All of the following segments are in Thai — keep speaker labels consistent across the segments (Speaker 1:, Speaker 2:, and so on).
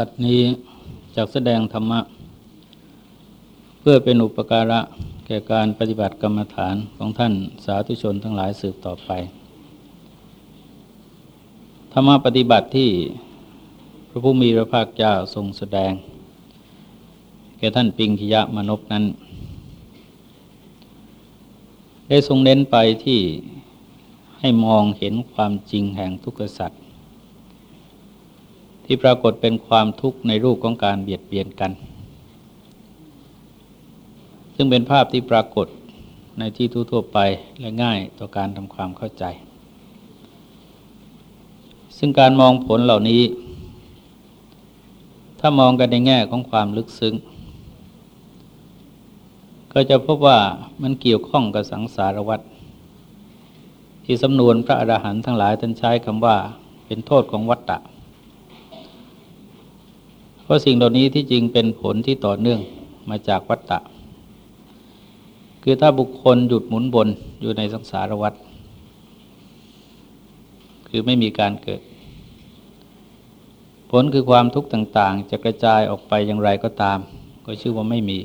Speaker 1: บัดนี้จากแสดงธรรมะ เพื่อเป็นอุปการะแก่การปฏิบัติกรรมฐานของท่านสาธุชนทั้งหลายสืบต่อไป ธรรมะปฏิบัติที่พระผู้มีพระภาคเจ้าทรงแสดง แก่ท่านปิงคิยะมนพนั้น ได้ทรงเน้นไปที่ให้มองเห็นความจริงแห่งทุกขสัตว์ ที่ปรากฏเป็นความทุกข์ในรูปของการเบียดเบียนกัน ซึ่งเป็นภาพที่ปรากฏในที่ทั่วไปและง่ายต่อการทำความเข้าใจ ซึ่งการมองผลเหล่านี้ ถ้ามองกันในแง่ของความลึกซึ้ง ก็จะพบว่ามันเกี่ยวข้องกับสังสารวัฏที่สำนวนพระอรหันต์ทั้งหลายท่านใช้คำว่าเป็นโทษของวัฏฏะ เพราะสิ่งเหล่านี้ที่จริงเป็นผลที่ต่อเนื่องมาจากวัฏฏะคือถ้าบุคคลหยุดหมุนบนอยู่ในสังสารวัฏคือไม่มีการเกิด ผลคือความทุกข์ต่าง ๆ จะกระจายออกไปอย่างไรก็ตาม ก็ชื่อว่าไม่มี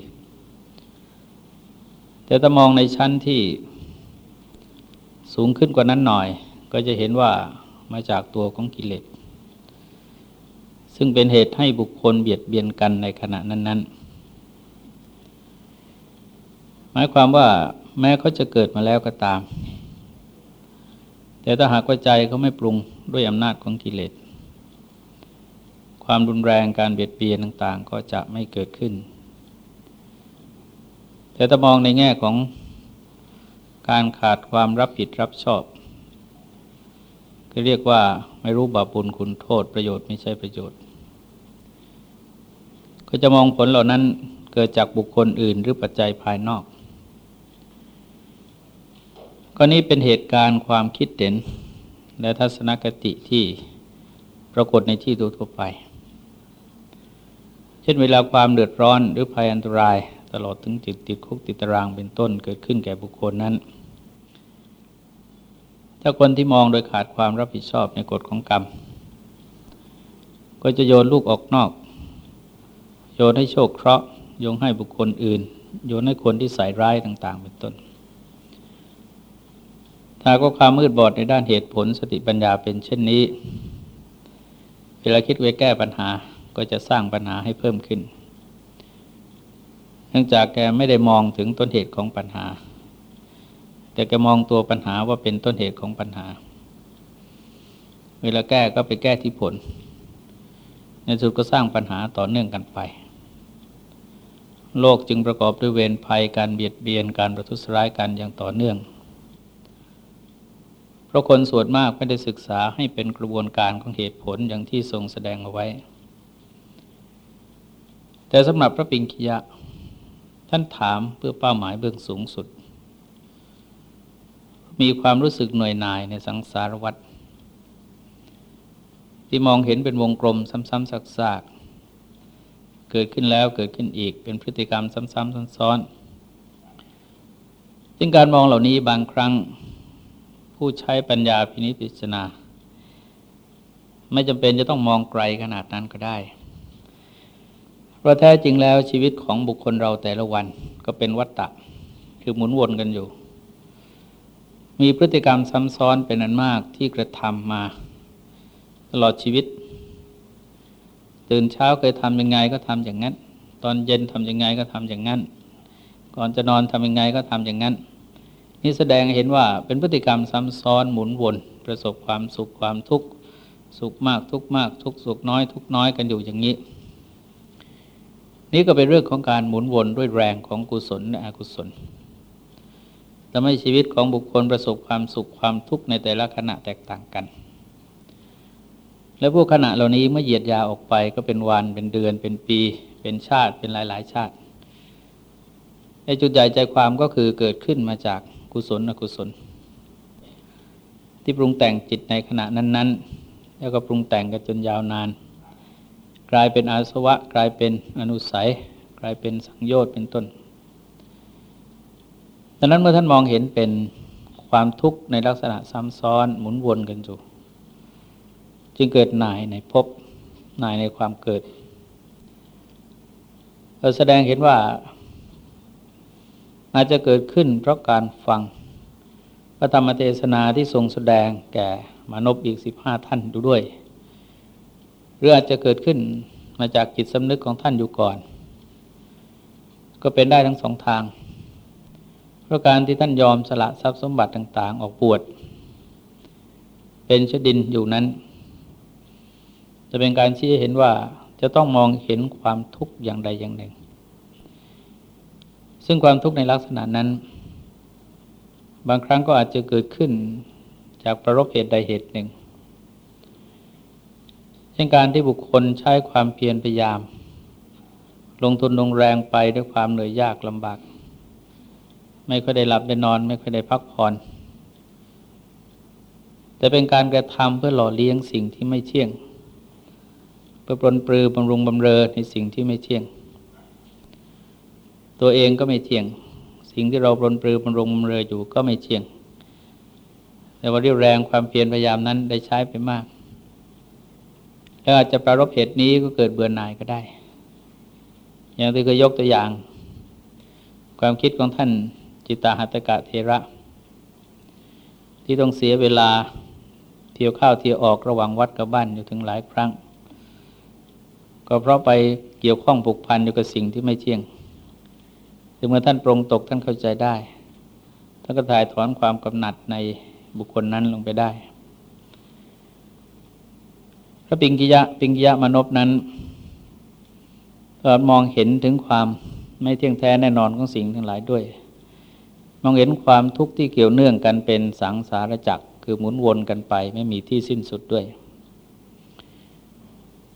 Speaker 1: แต่ถ้ามองในชั้นที่สูงขึ้นกว่านั้นหน่อย ก็จะเห็นว่ามาจากตัวของกิเลส ซึ่งเป็นเหตุให้บุคคลเบียดเบียนกันในขณะนั้น ๆ หมายความว่าแม้เขาจะเกิดมาแล้วก็ตาม แต่ถ้าหากว่าใจเขาไม่ปรุงด้วยอำนาจของกิเลส ความรุนแรงการเบียดเบียนต่าง ๆ ก็จะไม่เกิดขึ้น แต่ถ้ามองในแง่ของการขาดความรับผิดรับชอบก็เรียกว่าไม่รู้บาปุลคุณโทษประโยชน์ไม่ใช่ประโยชน์ ก็จะมองผลเหล่านั้นเกิดจากบุคคลอื่นหรือปัจจัยภายนอกก็นี้เป็นเหตุการณ์ความคิดเห็น และทัศนคติที่ปรากฏในที่ทั่วไป เช่นเวลาความเดือดร้อนหรือภัยอันตราย ตลอดถึงจิตติดคุกติดตารางเป็นต้นเกิดขึ้นแก่บุคคลนั้น ถ้าคนที่มองโดยขาดความรับผิดชอบในกฎของกรรม ก็จะโยนลูกออกนอก โยนให้โชคเคราะห์โยงให้บุคคลอื่น โยนให้คนที่ใส่ร้ายต่าง ๆ เป็นต้น ถ้าก็ความมืดบอดในด้านเหตุผลสติปัญญาเป็นเช่นนี้ เวลาคิดไว้แก้ปัญหาก็จะสร้างปัญหาให้เพิ่มขึ้น เนื่องจากแกไม่ได้มองถึงต้นเหตุของปัญหา แต่แกมองตัวปัญหาว่าเป็นต้นเหตุของปัญหา เวลาแก้ก็ไปแก้ที่ผล ในสุดก็สร้างปัญหาต่อเนื่องกันไป โลกจึงประกอบด้วยเวรภัยการเบียดเบียนการประทุษร้ายกันอย่างต่อเนื่อง เพราะคนส่วนมากไม่ได้ศึกษาให้เป็นกระบวนการของเหตุผลอย่างที่ทรงแสดงเอาไว้ แต่สำหรับพระปิงคียะ ท่านถามเพื่อเป้าหมายเบื้องสูงสุด มีความรู้สึกหน่วยหน่ายในสังสารวัฏที่มองเห็นเป็นวงกลมซ้ำๆซากๆ เกิดขึ้นแล้วเกิดขึ้นอีกเป็นพฤติกรรมซ้ำๆซ้อนๆซึ่งการมองเหล่านี้บางครั้งผู้ใช้ปัญญาพินิจพิจารณา ไม่จำเป็นจะต้องมองไกลขนาดนั้นก็ได้ เพราะแท้จริงแล้วชีวิตของบุคคลเราแต่ละวันก็เป็นวัฏฏะคือหมุนวนกันอยู่ มีพฤติกรรมซ้ำซ้อนเป็นอันมากที่กระทำมา ตลอดชีวิต ตื่นเช้าเคยทำยังไงก็ทำอย่างนั้น ตอนเย็นทำยังไงก็ทำอย่างนั้น ก่อนจะนอนทำยังไงก็ทำอย่างนั้น นี่แสดงเห็นว่าเป็นพฤติกรรมซ้ำซ้อนหมุนวนประสบความสุขความทุกข์สุขมากทุกมาก ทุกสุขน้อย ทุกน้อยกันอยู่อย่างนี้ นี่ก็เป็นเรื่องของการหมุนวนด้วยแรงของกุศลและอกุศลทำให้ชีวิตของบุคคลประสบความสุขความทุกข์ในแต่ละขณะแตกต่างกัน และพวกขณะเหล่านี้เมื่อเหยียดยาออกไปก็เป็นวันเป็นเดือนเป็นปี เป็นชาติเป็นหลาย ๆ ชาติในจุดใหญ่ใจความก็คือเกิดขึ้นมาจากกุศลอกุศล ที่ปรุงแต่งจิตในขณะนั้น ๆ แล้วก็ปรุงแต่งกันจนยาวนาน กลายเป็นอาสวะ กลายเป็นอนุสัย กลายเป็นสังโยชน์เป็นต้นดังนั้นเมื่อท่านมองเห็นเป็นความทุกข์ในลักษณะซ้ำซ้อนหมุนวนกันอยู่ จึงเกิดนายในภพนายในความเกิดแสดงเห็นว่าอาจจะเกิดขึ้นเพราะการฟังพระธรรมเทศนาที่ทรงแสดงแก่มานพอีกสิบห้าท่านดูด้วย หรืออาจจะเกิดขึ้นมาจากจิตสำนึกของท่านอยู่ก่อน ก็เป็นได้ทั้งสองทาง เพราะการที่ท่านยอมสละทรัพย์สมบัติต่าง ๆ ออกปวดเป็นชดินอยู่นั้น จะเป็นการชี้เห็นว่าจะต้องมองเห็นความทุกข์อย่างใดอย่างหนึ่ง ซึ่งความทุกข์ในลักษณะนั้น บางครั้งก็อาจจะเกิดขึ้นจากประรบเหตุใดเหตุหนึ่ง เช่นการที่บุคคลใช้ความเพียรพยายาม ลงทุนลงแรงไปด้วยความเหนื่อยยากลำบาก ไม่ค่อยได้หลับได้นอน ไม่ค่อยได้พักผ่อน แต่เป็นการกระทำเพื่อหล่อเลี้ยงสิ่งที่ไม่เที่ยง เพื่อปลนปลือบำรุงบำเรอในสิ่งที่ไม่เที่ยง ตัวเองก็ไม่เที่ยง สิ่งที่เราปลนปลือบำรุงบำเรออยู่ก็ไม่เที่ยง แต่ว่าเรียวแรงความเพียรพยายามนั้นได้ใช้ไปมากแล้วอาจจะประรบเหตุนี้ก็เกิดเบื่อหน่ายก็ได้ อย่างที่เคยยกตัวอย่าง ความคิดของท่านจิตตาหัตกะเทระ ที่ต้องเสียเวลาเที่ยวเข้าเที่ยวออกระหว่างวัดกับบ้านอยู่ถึงหลายครั้ง ก็เพราะไปเกี่ยวข้องผูกพันอยู่กับสิ่งที่ไม่เที่ยงถึงเมื่อท่านปรงตกท่านเข้าใจได้ ท่านก็ถ่ายถอนความกำหนัดในบุคคลนั้นลงไปได้ พระปิงกิยะปิงกิยะมนบนั้นก็มองเห็นถึงความไม่เที่ยงแท้แน่นอนของสิ่งทั้งหลายด้วย มองเห็นความทุกข์ที่เกี่ยวเนื่องกันเป็นสังสารจักรคือหมุนวนกันไปไม่มีที่สิ้นสุดด้วย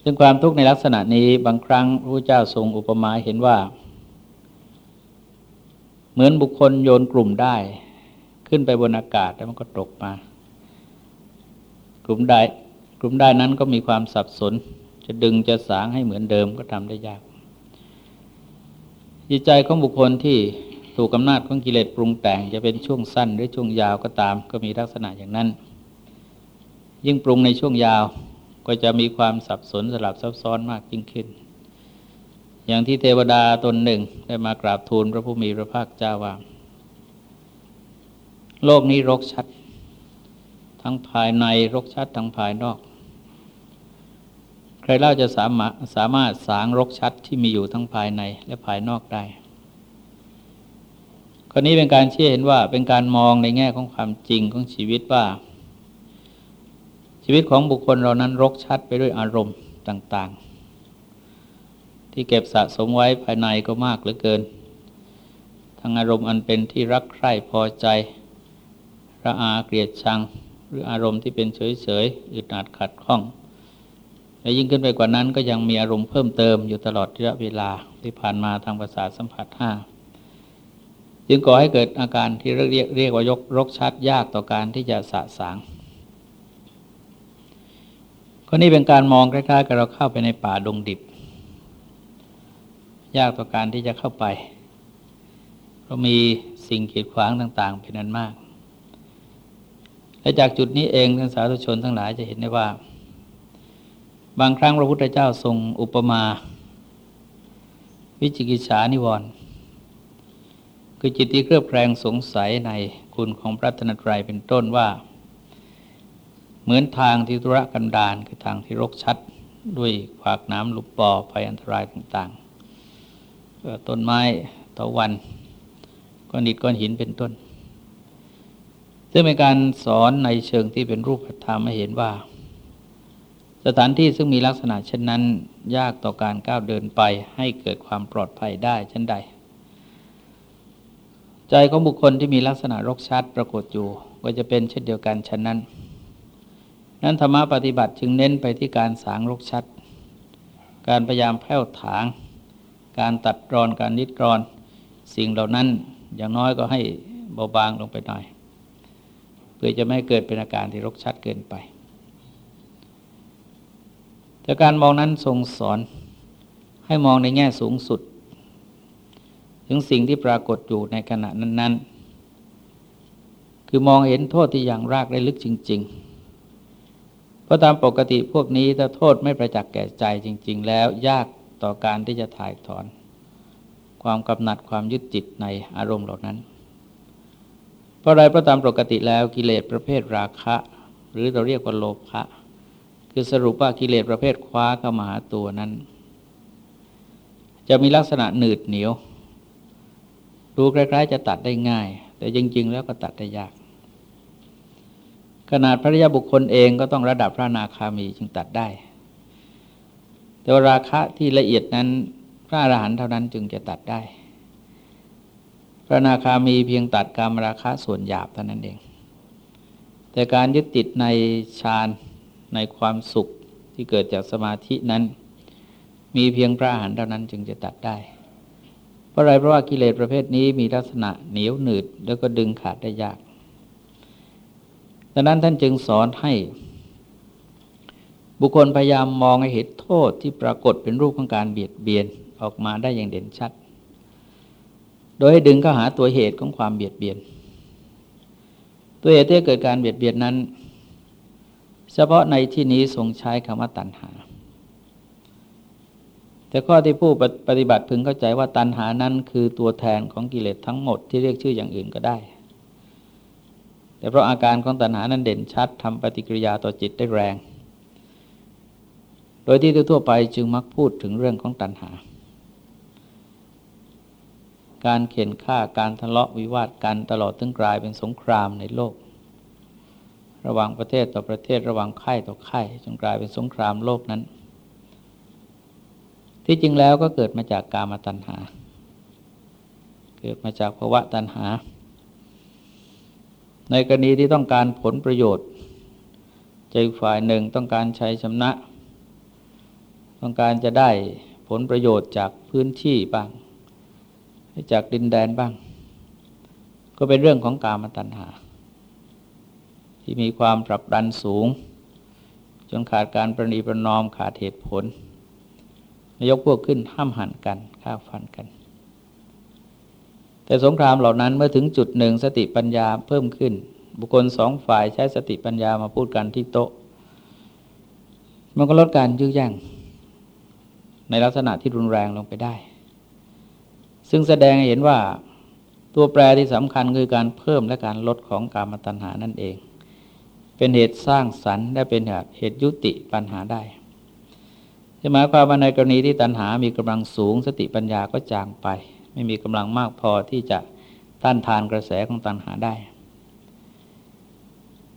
Speaker 1: ซึ่งความทุกข์ในลักษณะนี้บางครั้งพระเจ้าทรงอุปมาเห็นว่า เหมือนบุคคลโยนกลุ่มได้ ขึ้นไปบนอากาศแล้วมันก็ตกมา กลุ่มได้กลุ่มได้นั้นก็มีความสับสน จะดึงจะสางให้เหมือนเดิมก็ทำได้ยากจิตใจของบุคคลที่ถูกอำนาจของกิเลสปรุงแต่งจะเป็นช่วงสั้นหรือช่วงยาวก็ตาม ก็มีลักษณะอย่างนั้น ยิ่งปรุงในช่วงยาว ก็จะมีความสับสนสลับซับซ้อนมากยิ่งขึ้น อย่างที่เทวดาตนหนึ่งได้มากราบทูลพระผู้มีพระภาคเจ้าว่า โลกนี้รกชัด ทั้งภายในรกชัด ทั้งภายนอก ใครเล่าจะสามารถสามารถสางรกชัดที่มีอยู่ทั้งภายในและภายนอกได้ข้อนี้เป็นการเชื่อเห็นว่าเป็นการมองในแง่ของความจริงของชีวิตว่า ชีวิตของบุคคลเรานั้นรกชัดไปด้วยอารมณ์ต่าง ๆ ที่เก็บสะสมไว้ภายในก็มากเหลือเกิน ทั้งอารมณ์อันเป็นที่รักใคร่พอใจ ระอาเกลียดชัง หรืออารมณ์ที่เป็นเฉยๆอึดอัดขัดข้องและยิ่งขึ้นไปกว่านั้นก็ยังมีอารมณ์เพิ่มเติมอยู่ตลอดระยะเวลาที่ผ่านมาทางประสาทสัมผัสห้าจึงก่อให้เกิดอาการที่เรียกเรียกว่ายกรกชัดยากต่อการที่จะสะสาง ก็นี่เป็นการมองคล้ายๆกับเราเข้าไปในป่าดงดิบ ยากต่อการที่จะเข้าไปเพราะมีสิ่งขีดขวางต่าง ๆ เป็นนั้นมาก และจากจุดนี้เองท่านสาธุชนทั้งหลายจะเห็นได้ว่า บางครั้งพระพุทธเจ้าทรงอุปมา วิจิกิจฉานิวรณ์คือจิตที่เครือบแคลงสงสัยในคุณของพระธนตรัยเป็นต้นว่า เหมือนทางที่ธุระกันดารคือทางที่รกชัด ด้วยขวากน้ำลุบบ่อภัยอันตรายต่างๆต้นไม้ตะวันก้อนอิฐก้อนหินเป็นต้น ซึ่งเป็นการสอนในเชิงที่เป็นรูปธรรมให้เห็นว่า สถานที่ซึ่งมีลักษณะเช่นนั้น ยากต่อการก้าวเดินไปให้เกิดความปลอดภัยได้เช่นใด ใจของบุคคลที่มีลักษณะรกชัดปรากฏอยู่ ก็จะเป็นเช่นเดียวกันฉะนั้น นั้นธรรมะปฏิบัติจึงเน้นไปที่การสางรกชัด การพยายามแผ้วถาง การตัดรอนการนิดรอน สิ่งเหล่านั้นอย่างน้อยก็ให้เบาบางลงไปหน่อย เพื่อจะไม่เกิดเป็นอาการที่รกชัดเกินไป แต่การมองนั้นทรงสอนให้มองในแง่สูงสุด ถึงสิ่งที่ปรากฏอยู่ในขณะนั้น ๆ คือมองเห็นโทษที่อย่างรากได้ลึกจริง ๆ เพราะตามปกติพวกนี้ถ้าโทษไม่ประจักษ์แก่ใจจริง ๆ แล้วยากต่อการที่จะถ่ายถอน ความกำหนัดความยึดจิตในอารมณ์เหล่านั้น เพราะอะไรเพราะตามปกติแล้วกิเลสประเภทราคะ หรือเราเรียกว่าโลภะคือสรุปว่ากิเลสประเภทคว้าเข้ามาหาตัวนั้น จะมีลักษณะหนืดเหนียว ดูคล้ายๆ จะตัดได้ง่าย แต่จริง ๆ แล้วก็ตัดได้ยาก ขนาดพระริยบุคคลเองก็ต้องระดับพระนาคามีจึงตัดได้ แต่วราคะที่ละเอียดนั้นพระอรหันต์เท่านั้นจึงจะตัดได้ พระนาคามีเพียงตัดกามราคะส่วนหยาบเท่านั้นเอง แต่การยึดติดในฌานในความสุขที่เกิดจากสมาธินั้น มีเพียงพระอรหันต์เท่านั้นจึงจะตัดได้เพราะอะไรเพราะว่ากิเลสประเภทนี้มีลักษณะเหนียวหนืดแล้วก็ดึงขาดได้ยาก ดังนั้นท่านจึงสอนให้ บุคคลพยายามมองให้เห็นโทษที่ปรากฏเป็นรูปของการเบียดเบียนออกมาได้อย่างเด่นชัด โดยให้ดึงเข้าหาตัวเหตุของความเบียดเบียน ตัวเหตุที่เกิดการเบียดเบียนนั้น เฉพาะในที่นี้ทรงใช้คำว่าตัณหา แต่ข้อที่ผู้ปฏิบัติพึงเข้าใจว่าตัณหานั้นคือตัวแทนของกิเลสทั้งหมดที่เรียกชื่ออย่างอื่นก็ได้ แต่เพราะอาการของตัณหานั้นเด่นชัดทำปฏิกิริยาต่อจิตได้แรง โดยที่ทั่วไปจึงมักพูดถึงเรื่องของตัณหา การเข็นฆ่าการทะเลาะวิวาทกันตลอดถึงกลายเป็นสงครามในโลก ระหว่างประเทศต่อประเทศระหว่างค่ายต่อค่ายจนกลายเป็นสงครามโลกนั้น ที่จริงแล้วก็เกิดมาจากกามตัณหา เกิดมาจากภาวะตัณหา ในกรณีที่ต้องการผลประโยชน์ใจฝ่ายหนึ่งต้องการใช้ชำนะ ต้องการจะได้ผลประโยชน์จากพื้นที่บ้าง จากดินแดนบ้าง ก็เป็นเรื่องของการมตัณหา ที่มีความปรับดันสูง จนขาดการประนีประนอมขาดเหตุผลยกพวกขึ้นห้ามหันกันฆ่าฟันกัน แต่สงครามเหล่านั้นเมื่อถึงจุดหนึ่งสติปัญญาเพิ่มขึ้น บุคคลสองฝ่ายใช้สติปัญญามาพูดกันที่โต๊ะ มันก็ลดการยื้อแย่งในลักษณะที่รุนแรงลงไปได้ ซึ่งแสดงให้เห็นว่าตัวแปรที่สำคัญคือการเพิ่มและการลดของกามตัณหานั่นเอง เป็นเหตุสร้างสรรค์และเป็นเหตุยุติปัญหาได้จะหมายความว่าในกรณีที่ตัณหามีกำลังสูงสติปัญญาก็จางไป ไม่มีกำลังมากพอที่จะต้านทานกระแสของตัณหาได้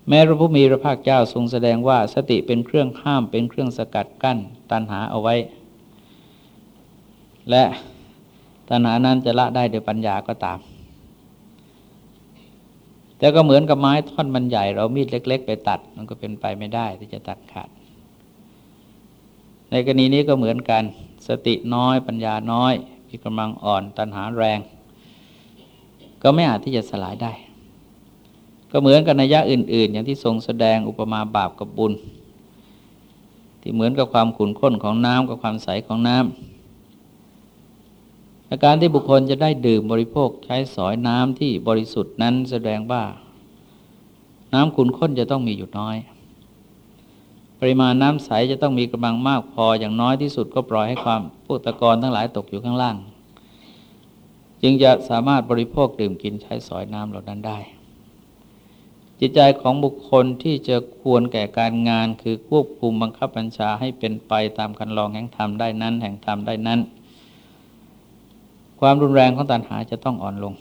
Speaker 1: แม้พระผู้มีพระภาคเจ้าทรงแสดงว่าสติเป็นเครื่องห้ามเป็นเครื่องสกัดกั้นตัณหาเอาไว้ และตัณหานั้นจะละได้โดยปัญญาก็ตาม แต่ก็เหมือนกับไม้ท่อนมันใหญ่ เรามีดเล็ก ๆ ไปตัด มันก็เป็นไปไม่ได้ที่จะตัดขาด ในกรณีนี้ก็เหมือนกัน สติน้อยปัญญาน้อย มีกำลังอ่อนตัณหาแรง ก็ไม่อาจที่จะสลายได้ ก็เหมือนกับนัยยะอื่น ๆ อย่างที่ทรงแสดงอุปมาบาปกับบุญ ที่เหมือนกับความขุ่นข้นของน้ำกับความใสของน้ำอาการที่บุคคลจะได้ดื่มบริโภคใช้สอยน้ำที่บริสุทธิ์นั้นแสดงว่า น้ำขุ่นข้นจะต้องมีอยู่น้อย ปริมาณน้ำใสจะต้องมีกำลังมากพออย่างน้อยที่สุดก็ปล่อยให้ความพวกตะกอนทั้งหลายตกอยู่ข้างล่าง จึงจะสามารถบริโภคดื่มกินใช้สอยน้ำเหล่านั้นได้ จิตใจของบุคคลที่จะควรแก่การงานคือควบคุมบังคับบัญชาให้เป็นไปตามคันลองแห่งธรรมได้นั้น แห่งธรรมได้นั้น ความรุนแรงของตัณหาจะต้องอ่อนลง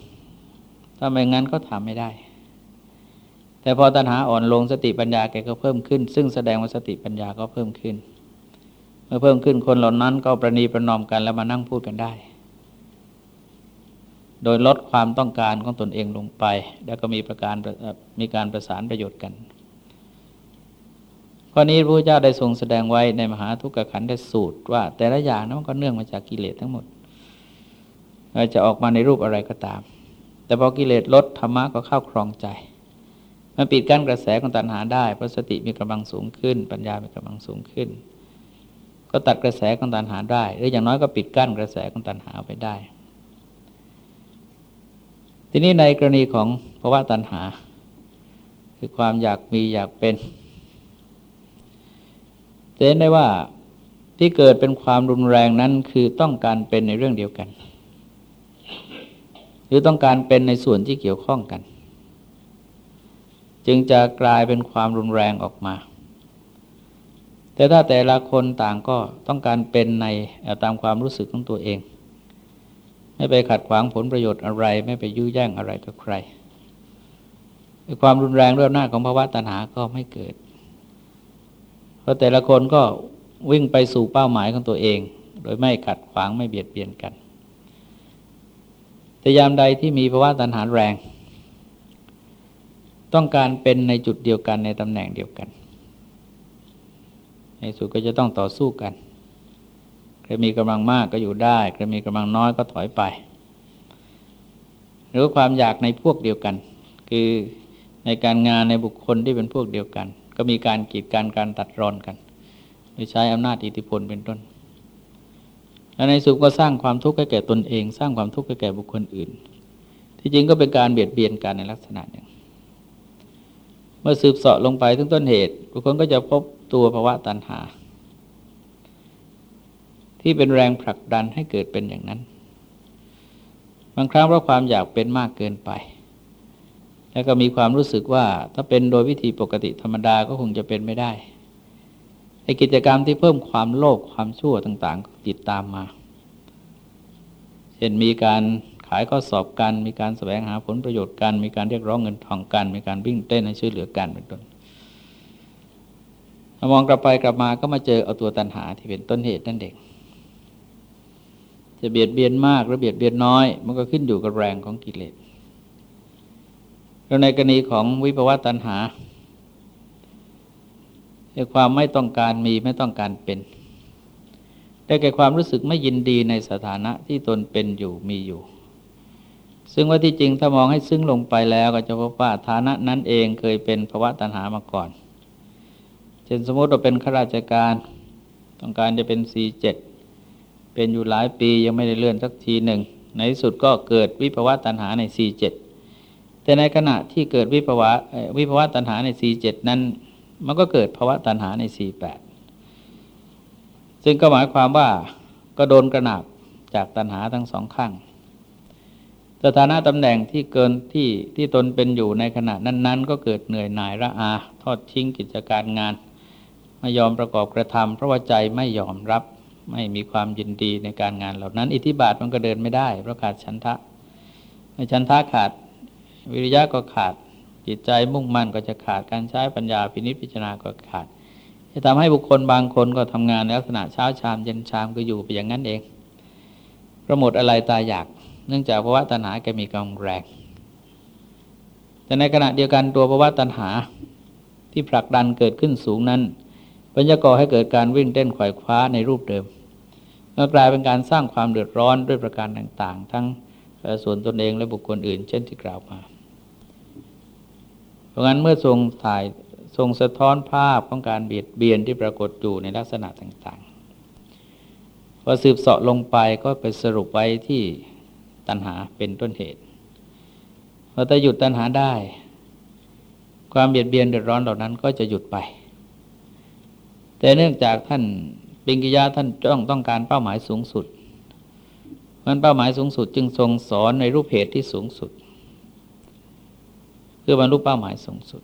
Speaker 1: ถ้าไม่งั้นก็ทำไม่ได้ แต่พอตัณหาอ่อนลงสติปัญญาแกก็เพิ่มขึ้น ซึ่งแสดงว่าสติปัญญาก็เพิ่มขึ้น เมื่อเพิ่มขึ้นคนเหล่านั้นก็ประนีประนอมกันแล้วมานั่งพูดกันได้ โดยลดความต้องการของตนเองลงไป แล้วก็มีประการมีการประสานประโยชน์กันข้อนี้พระเจ้าได้ทรงแสดงไว้ในมหาทุกขขันธ์ได้สูตรว่า แต่ละอย่างนั้นก็เนื่องมาจากกิเลสทั้งหมดจะออกมาในรูปอะไรก็ตาม แต่พอกิเลสลดธรรมะก็เข้าครองใจ มันปิดกั้นกระแสของตัณหาได้เพราะสติมีกำลังสูงขึ้น ปัญญามีกำลังสูงขึ้น ก็ตัดกระแสของตัณหาได้ หรืออย่างน้อยก็ปิดกั้นกระแสของตัณหาไปได้ ทีนี้ในกรณีของภาวะตัณหา คือความอยากมีอยากเป็นเห็นได้ว่าที่เกิดเป็นความรุนแรงนั้นคือต้องการเป็นในเรื่องเดียวกัน หรือต้องการเป็นในส่วนที่เกี่ยวข้องกัน จึงจะกลายเป็นความรุนแรงออกมา แต่ถ้าแต่ละคนต่างก็ต้องการเป็นในตามความรู้สึกของตัวเอง ไม่ไปขัดขวางผลประโยชน์อะไร ไม่ไปยื้อแย่งอะไรกับใคร ความรุนแรงเรื่องหน้าของภาวะตัณหาก็ไม่เกิด เพราะแต่ละคนก็วิ่งไปสู่เป้าหมายของตัวเอง โดยไม่ขัดขวางไม่เบียดเบียนกันแต่ยามใดที่มีภาวะตัณหาแรง ต้องการเป็นในจุดเดียวกันในตำแหน่งเดียวกัน ในสุดก็จะต้องต่อสู้กันใครมีกำลังมากก็อยู่ได้ใครมีกำลังน้อยก็ถอยไป หรือความอยากในพวกเดียวกัน คือในการงานในบุคคลที่เป็นพวกเดียวกัน ก็มีการกีดกันการตัดรอนกันโดยใช้อำนาจอิทธิพลเป็นต้น และในสุดก็สร้างความทุกข์ให้แก่ตนเอง สร้างความทุกข์ให้แก่บุคคลอื่น ที่จริงก็เป็นการเบียดเบียนกันในลักษณะหนึ่ง เมื่อสืบเสาะลงไปถึงต้นเหตุบุคคลก็จะพบตัวภาวะตัณหา ที่เป็นแรงผลักดันให้เกิดเป็นอย่างนั้น บางครั้งเพราะความอยากเป็นมากเกินไป แล้วก็มีความรู้สึกว่าถ้าเป็นโดยวิธีปกติธรรมดาก็คงจะเป็นไม่ได้ไอกิจกรรมที่เพิ่มความโลภความชั่วต่างๆติดตามมา เช่นมีการ ขายข้อสอบกัน มีการแสวงหาผลประโยชน์กัน มีการเรียกร้องเงินทองกัน มีการวิ่งเต้นให้ช่วยเหลือกันเป็นต้นมองกลับไปกลับมาก็มาเจอเอาตัวตันหาที่เป็นต้นเหตุนั่นเองจะเบียดเบียนมากหรือเบียดเบียนน้อย มันก็ขึ้นอยู่กับแรงของกิเลสแล้วในกรณีของวิภวตัณหาในความไม่ต้องการมีไม่ต้องการเป็นได้แก่ความรู้สึกไม่ยินดีในสถานะที่ตนเป็นอยู่มีอยู่ ซึ่งว่าที่จริงถ้ามองให้ซึ้งลงไปแล้วก็จะพบว่าฐานะนั้นเองเคยเป็นภาวะตัณหามาก่อน เช่นสมมติเราเป็นข้าราชการ ต้องการจะเป็นสีเจ็ดเป็นอยู่หลายปียังไม่ได้เลื่อนสักทีหนึ่ง ในที่สุดก็เกิดวิภาวะตัณหาในสีเจ็ดแต่ในขณะที่เกิดวิภาวะวิภาวะตัณหาในสี่เจ็ดนั้น มันก็เกิดภาวะตัณหาในสี่แปดซึ่งก็หมายความว่าก็โดนกระหนาบจากตัณหาทั้งสองข้าง สถานะตำแหน่งที่เกินที่ที่ตนเป็นอยู่ในขณะนั้น ๆ ก็เกิดเหนื่อยหน่ายระอา ทอดทิ้งกิจการงาน ไม่ยอมประกอบกระทำเพราะว่าใจไม่ยอมรับ ไม่มีความยินดีในการงานเหล่านั้น อิทธิบาทมันก็เดินไม่ได้เพราะขาดฉันทะฉันทะขาดวิริยะก็ขาดจิตใจมุ่งมั่นก็จะขาดการใช้ปัญญาพินิจพิจารณาก็ขาด จะทำให้บุคคลบางคนก็ทำงานในลักษณะเช้าชามเย็นชามก็อยู่ไปอย่างนั้นเองประหมดอะไรตายอยาก เนื่องจากภาวะตัณหาแกมีกำลังแรง แต่ในขณะเดียวกันตัวภาวะตัณหาที่ผลักดันเกิดขึ้นสูงนั้นปัญญาก่อให้เกิดการวิ่งเต้นขวายคว้าในรูปเดิมเมื่อกลายเป็นการสร้างความเดือดร้อนด้วยประการต่างๆ ทั้งส่วนตนเองและบุคคลอื่น เช่นที่กล่าวมาราะงั้นเมื่อทรงถ่ายทรงสะท้อนภาพของการเบียดเบียนที่ปรากฏอยู่ในลักษณะต่างๆ พอสืบเสาะลงไปก็ไปสรุปไว้ที่ ตัณหาเป็นต้นเหตุพอถ้าหยุดตัณหาได้ ความเบียดเบียนเดือดร้อนเหล่านั้นก็จะหยุดไป แต่เนื่องจากท่านปิงกิยาท่านต้องต้องการเป้าหมายสูงสุดมันเป้าหมายสูงสุดจึงทรงสอนในรูปเหตุที่สูงสุดพื่อบรรลุเป้าหมายสูงสุด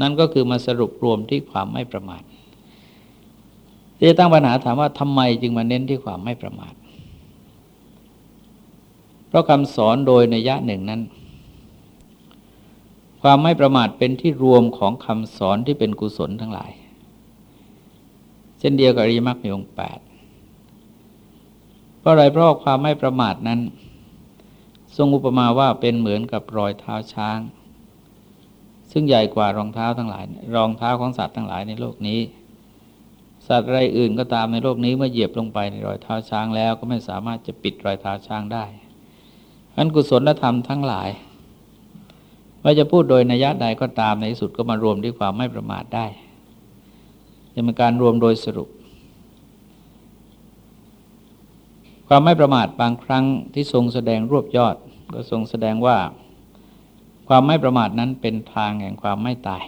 Speaker 1: นั่นก็คือมาสรุปรวมที่ความไม่ประมาทที่จะตั้งปัญหาถามว่าทำไมจึงมาเน้นที่ความไม่ประมาท ราะคำสอนโดยในยะหนึ่งนั้น ความไม่ประมาทเป็นที่รวมของคำสอนที่เป็นกุศลทั้งหลาย เช่นเดียวกับอริยมรรคมีองค์แปดเพราะอะไรเพราะความไม่ประมาทนั้น ทรงอุปมาว่าเป็นเหมือนกับรอยเท้าช้าง ซึ่งใหญ่กว่ารองเท้าทั้งหลาย รองเท้าของสัตว์ทั้งหลายในโลกนี้ สัตว์อะไรอื่นก็ตามในโลกนี้เมื่อเหยียบลงไปในรอยเท้าช้างแล้วก็ไม่สามารถจะปิดรอยเท้าช้างได้ อันกุศลธรรมทั้งหลายว่าจะพูดโดยนัยยะใดก็ตามในที่สุดก็มารวมด้วยความไม่ประมาทได้จะเป็นการรวมโดยสรุป ความไม่ประมาทบางครั้งที่ทรงแสดงรวบยอด ก็ทรงแสดงว่า ความไม่ประมาทนั้นเป็นทางแห่งความไม่ตาย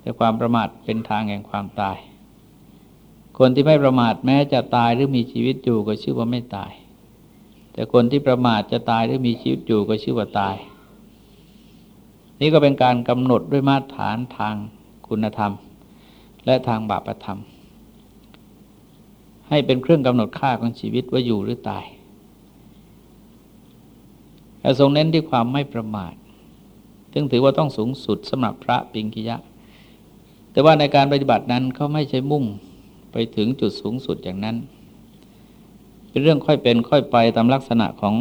Speaker 1: แต่ความประมาทเป็นทางแห่งความตาย คนที่ไม่ประมาทแม้จะตายหรือมีชีวิตอยู่ก็ชื่อว่าไม่ตาย แต่คนที่ประมาทจะตายหรือมีชีวิตอยู่ก็ชื่อว่าตาย นี่ก็เป็นการกำหนดด้วยมาตรฐานทางคุณธรรม และทางบาปธรรม ให้เป็นเครื่องกำหนดค่าของชีวิตว่าอยู่หรือตายแต่ทรงเน้นที่ความไม่ประมาทซึ่งถือว่าต้องสูงสุดสำหรับพระปิงกิยะ แต่ว่าในการปฏิบัตินั้นเขาไม่ใช่มุ่งไปถึงจุดสูงสุดอย่างนั้น เป็นเรื่องค่อยเป็นค่อยไปตามลักษณะของ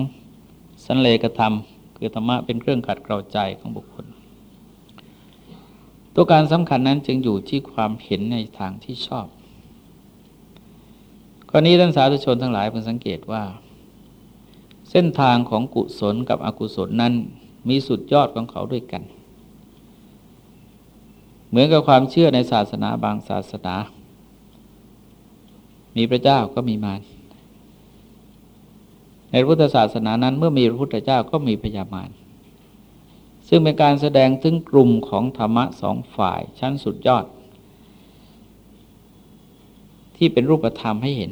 Speaker 1: สันเลกธรรม คือธรรมะเป็นเครื่องขัดเกลาใจของบุคคล ตัวการสำคัญนั้นจึงอยู่ที่ความเห็นในทางที่ชอบข้อนี้ท่านสาธุชนทั้งหลายเพิ่งสังเกตว่า เส้นทางของกุศลกับอกุศลนั้นมีสุดยอดของเขาด้วยกัน เหมือนกับความเชื่อในศาสนาบางศาสนา มีพระเจ้าก็มีมาร ในพุทธศาสนานั้นเมื่อมีพระพุทธเจ้าก็มีพญามารซึ่งเป็นการแสดงถึงกลุ่มของธรรมะสองฝ่ายชั้นสุดยอด ที่เป็นรูปธรรมให้เห็น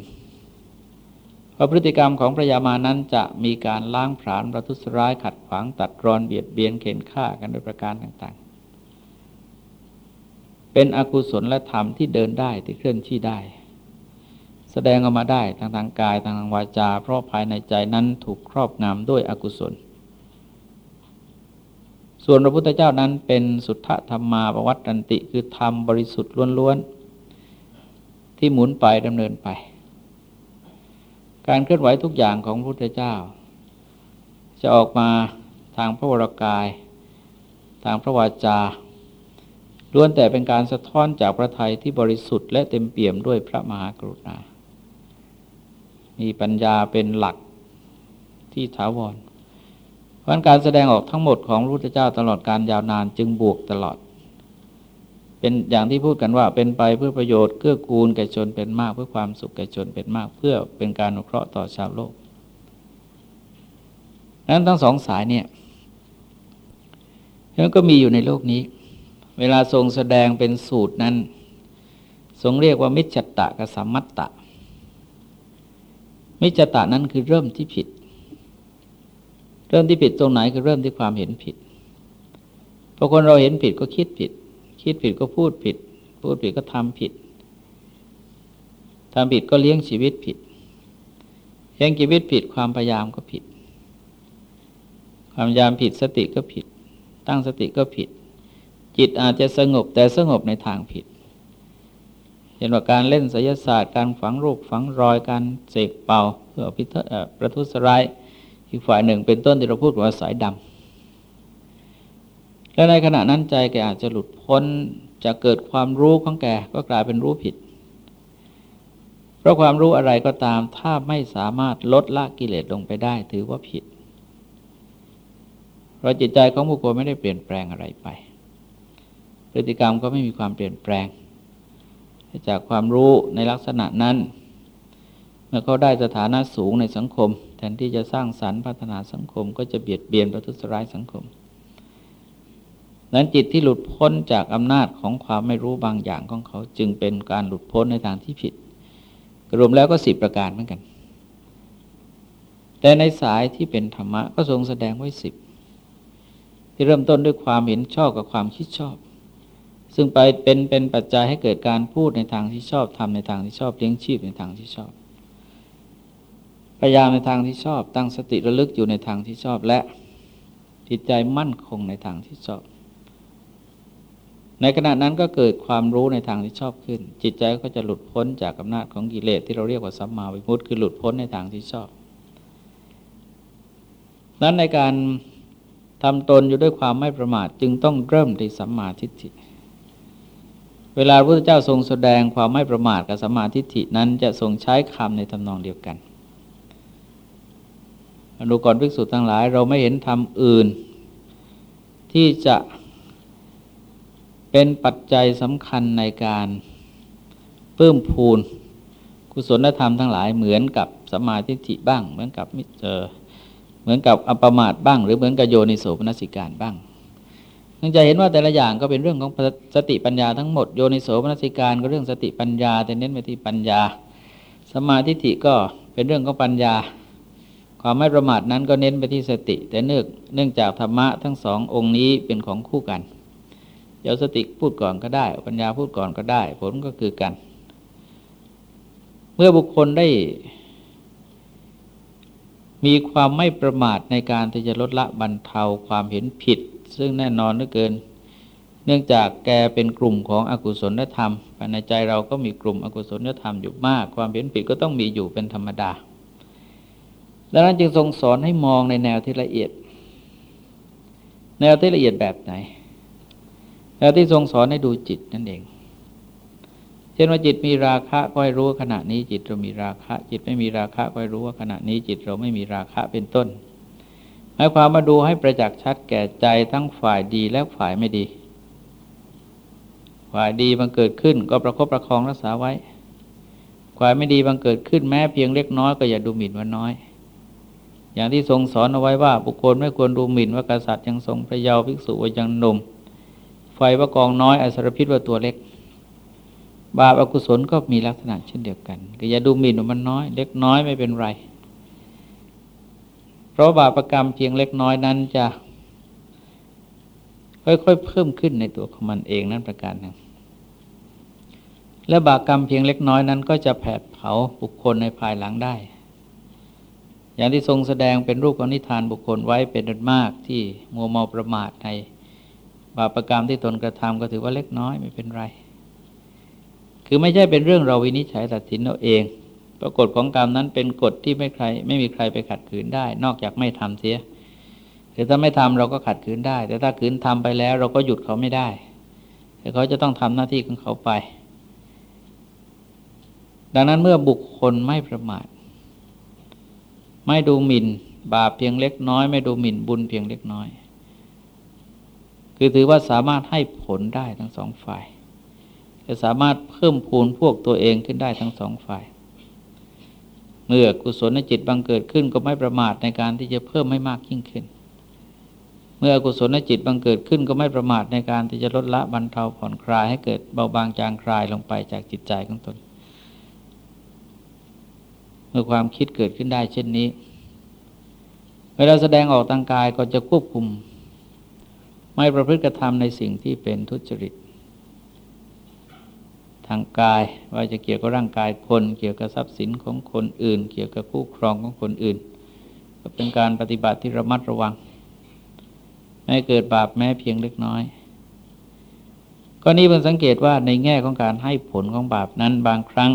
Speaker 1: พราะพฤติกรรมของพระยามานั้นจะมีการล้างผลาญประทุษร้ายขัดขวางตัดรอนเบียดเบียนเข็นฆ่ากันโดยประการต่างๆ เป็นอกุศลและธรรมที่เดินได้ที่เคลื่อนที่ได้ แสดงออกมาได้ทางทางกายทางทางวาจา เพราะภายในใจนั้นถูกครอบงำด้วยอกุศล ส่วนพระพุทธเจ้านั้นเป็นสุทธธรรมาปวัตตันติคือธรรมบริสุทธิ์ล้วนๆ ที่หมุนไปดำเนินไป การเคลื่อนไหวทุกอย่างของพระพุทธเจ้า จะออกมาทางพระวรากาย ทางพระวาจาล้วนแต่เป็นการสะท้อนจากพระทัยที่บริสุทธิ์และเต็มเปี่ยมด้วยพระมหากรุณา มีปัญญาเป็นหลักที่ถาวร เพราะการแสดงออกทั้งหมดของพระพุทธเจ้าตลอดการยาวนานจึงบวกตลอด เป็นอย่างที่พูดกันว่าเป็นไปเพื่อประโยชน์เกื้อกูลแก่ชนเป็นมากเพื่อความสุขแก่ชนเป็นมาก เพื่อเป็นการอนุเคราะห์ต่อชาวโลกนั้นทั้งสองสายเนี่ยมันก็มีอยู่ในโลกนี้ เวลาทรงแสดงเป็นสูตรนั้น ทรงเรียกว่ามิจฉตะกับสัมมัตตะ มิจตะนั้นคือเริ่มที่ผิด เริ่มที่ผิดตรงไหนคือเริ่มที่ความเห็นผิดพอคนเราเห็นผิดก็คิดผิด คิดผิดก็พูดผิด พูดผิดก็ทำผิดทำผิดก็เลี้ยงชีวิตผิดเลี้ยงชีวิตผิดความพยายามก็ผิด ความพยายามผิดสติก็ผิด ตั้งสติก็ผิด จิตอาจจะสงบแต่สงบในทางผิด เห็นว่าการเล่นศิลศาสตร์การฝังรูปฝังรอยการเสกเป่าเพื่อพิทประทุษร้ายอีกฝ่ายหนึ่งเป็นต้นที่เราพูดว่าสายดำและในขณะนั้นใจแกอาจจะหลุดพ้นจะเกิดความรู้ของแกก็กลายเป็นรู้ผิด เพราะความรู้อะไรก็ตามถ้าไม่สามารถลดละกิเลสลงไปได้ถือว่าผิด เพราะจิตใจของบุคคลไม่ได้เปลี่ยนแปลงอะไรไป พฤติกรรมก็ไม่มีความเปลี่ยนแปลง จากความรู้ในลักษณะนั้น เมื่อเขาได้สถานะสูงในสังคม แทนที่จะสร้างสรรค์พัฒนาสังคม ก็จะเบียดเบียนประทุษร้ายสังคมนั้นจิตที่หลุดพ้นจากอำนาจของความไม่รู้บางอย่างของเขา จึงเป็นการหลุดพ้นในทางที่ผิด รวมแล้วก็สิบประการเหมือนกัน แต่ในสายที่เป็นธรรมะก็ทรงแสดงไว้สิบที่เริ่มต้นด้วยความเห็นชอบกับความคิดชอบ ซึ่งไปเป็นเป็นปัจจัยให้เกิดการพูดในทางที่ชอบทำในทางที่ชอบเลี้ยงชีพในทางที่ชอบ พยายามในทางที่ชอบ ตั้งสติระลึกอยู่ในทางที่ชอบและจิตใจมั่นคงในทางที่ชอบ ในขณะนั้นก็เกิดความรู้ในทางที่ชอบขึ้น จิตใจก็จะหลุดพ้นจากอำนาจของกิเลสที่เราเรียกว่าสัมมาวิมุตติคือหลุดพ้นในทางที่ชอบ นั้นในการทำตนอยู่ด้วยความไม่ประมาทจึงต้องเริ่มที่สัมมาทิฏฐิ เวลาพระพุทธเจ้าทรงแสดงความไม่ประมาทกับสมาทิฐินั้นจะทรงใช้คำในทำนองเดียวกันอนุกรภิกษุทั้งหลาย เราไม่เห็นธรรมอื่น ที่จะเป็นปัจจัยสำคัญในการเพิ่มพูนกุศลธรรมทั้งหลายเหมือนกับสมาธิฐิบ้าง เหมือนกับมิเจอเหมือนกับอัปมาทบ้าง หรือเหมือนกับโยนิโสมนสิการบ้าง นึงจะเห็นว่าแต่ละอย่างก็เป็นเรื่องของสติปัญญาทั้งหมดโยนิโสมนสิการก็เรื่องสติปัญญาแต่เน้นไปที่ปัญญา สมาธิฐิก็เป็นเรื่องของปัญญา ความไม่ประมาทนั้นก็เน้นไปที่สติ แต่เนื่องเนื่องจากธรรมะทั้งสององค์นี้เป็นของคู่กันเดี๋ยวสติพูดก่อนก็ได้ ปัญญาพูดก่อนก็ได้ ผลก็คือกัน เมื่อบุคคลได้ มีความไม่ประมาทในการที่จะลดละบรรเทาความเห็นผิด ซึ่งแน่นอนเหลือเกิน เนื่องจากแกเป็นกลุ่มของอกุศลธรรมภายในใจเราก็มีกลุ่มอกุศลธรรมอยู่มาก ความเห็นผิดก็ต้องมีอยู่เป็นธรรมดาดังนั้นจึงทรงสอนให้มองในแนวที่ละเอียด แนวที่ละเอียดแบบไหนแนวที่ทรงสอนให้ดูจิตนั่นเอง เช่นว่าจิตมีราคะก็ให้รู้ว่าขณะนี้จิตเรามีราคะ จิตไม่มีราคะก็ให้รู้ว่าขณะนี้จิตเราไม่มีราคะเป็นต้น หมายความมาดูให้ประจักษ์ชัดแก่ใจทั้งฝ่ายดีและฝ่ายไม่ดี ฝ่ายดีบังเกิดขึ้นก็ประคบประคองรักษาไว้ ฝ่ายไม่ดีบังเกิดขึ้นแม้เพียงเล็กน้อยก็อย่าดูหมิ่นว่าน้อย อย่างที่ทรงสอนเอาไว้ว่าบุคคลไม่ควรดูหมิ่นว่ากษัตริย์ยังทรงพระเยาว์ภิกษุว่ายังหนุ่ม ไฟว่ากองน้อยอสรพิษว่าตัวเล็ก บาปอกุศลก็มีลักษณะเช่นเดียวกันก็อย่าดูหมิ่นว่ามันน้อย เล็กน้อยไม่เป็นไร เพราะบาปรกรรมเพียงเล็กน้อยนั้นจะค่อยๆเพิ่มขึ้นในตัวของมันเองนั่นประการหนึ่ง และบาปกรรมเพียงเล็กน้อยนั้น ก็จะแผดเผาบุคคลในภายหลังได้ อย่างที่ทรงแสดงเป็นรูปของนิทานบุคคลไว้เป็นอันมากที่มัวเมาประมาทในบาปรกรรมที่ตนกระทำก็ถือว่าเล็กน้อยไม่เป็นไร คือไม่ใช่เป็นเรื่องเราวินิจฉัยตัดสินเราเอง รากฏของกรรมนั้นเป็นกฎที่ไม่ใคร ไม่มีใครไปขัดขืนได้ นอกจากไม่ทำเสียหรือถ้าไม่ทำเราก็ขัดขืนได้ แต่ถ้าขืนทำไปแล้ว เราก็หยุดเขาไม่ได้แต่เขาจะต้องทำหน้าที่ของเขาไป ดังนั้นเมื่อบุคคลไม่ประมาท ไม่ดูหมิ่น บาปเพียงเล็กน้อย ไม่ดูหมิ่นบุญเพียงเล็กน้อย คือถือว่าสามารถให้ผลได้ทั้งสองฝ่ายจะสามารถเพิ่มพูนพวกตัวเองขึ้นได้ทั้งสองฝ่าย มื่อกุศลจิตบังเกิดขึ้นก็ไม่ประมาทในการที่จะเพิ่มให้มากยิ่งขึ้น เมื่อกุศลจิตบังเกิดขึ้นก็ไม่ประมาทในการที่จะลดละบรรเทาผ่อนคลายให้เกิดเบาบางจางคลายลงไปจากจิตใจของตน เมื่อความคิดเกิดขึ้นได้เช่นนี้ เวลาแสดงออกทางกายก็จะควบคุม ไม่ประพฤติกระทำในสิ่งที่เป็นทุจริต ทางกาย ว่าจะเกี่ยวกับร่างกายคน เกี่ยวกับทรัพย์สินของคนอื่น เกี่ยวกับคู่ครองของคนอื่น ก็เป็นการปฏิบัติที่ระมัดระวัง ไม่เกิดบาปแม้เพียงเล็กน้อยก็นี้เพิ่งสังเกตว่าในแง่ของการให้ผลของบาปนั้นบางครั้ง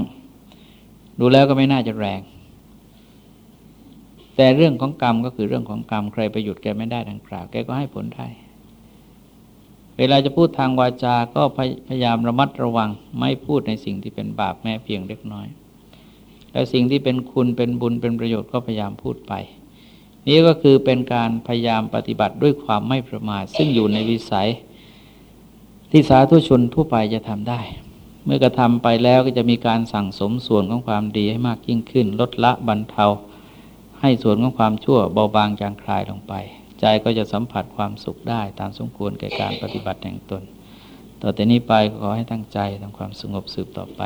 Speaker 1: ดูแล้วก็ไม่น่าจะแรง แต่เรื่องของกรรมก็คือเรื่องของกรรมใครไปหยุดแกไม่ได้ดังกล่าวแกก็ให้ผลได้ เวลาจะพูดทางวาจา ก็พยายามระมัดระวัง ไม่พูดในสิ่งที่เป็นบาปแม้เพียงเล็กน้อย แล้วสิ่งที่เป็นคุณเป็นบุญเป็นประโยชน์ก็พยายามพูดไป นี่ก็คือเป็นการพยายามปฏิบัติด้วยความไม่ประมาทซึ่งอยู่ในวิสัย ที่สาธุชนทั่วไปจะทำได้ เมื่อกระทำไปแล้วก็จะมีการสั่งสมส่วนของความดีให้มากยิ่งขึ้น ลดละบรรเทา ให้ส่วนของความชั่วเบาบางจางคลายลงไป ใจก็จะสัมผัสความสุขได้ตามสมควรแก่การปฏิบัติแห่งตน ต่อแต่นี้ไปขอให้ตั้งใจทำความสงบสืบต่อไป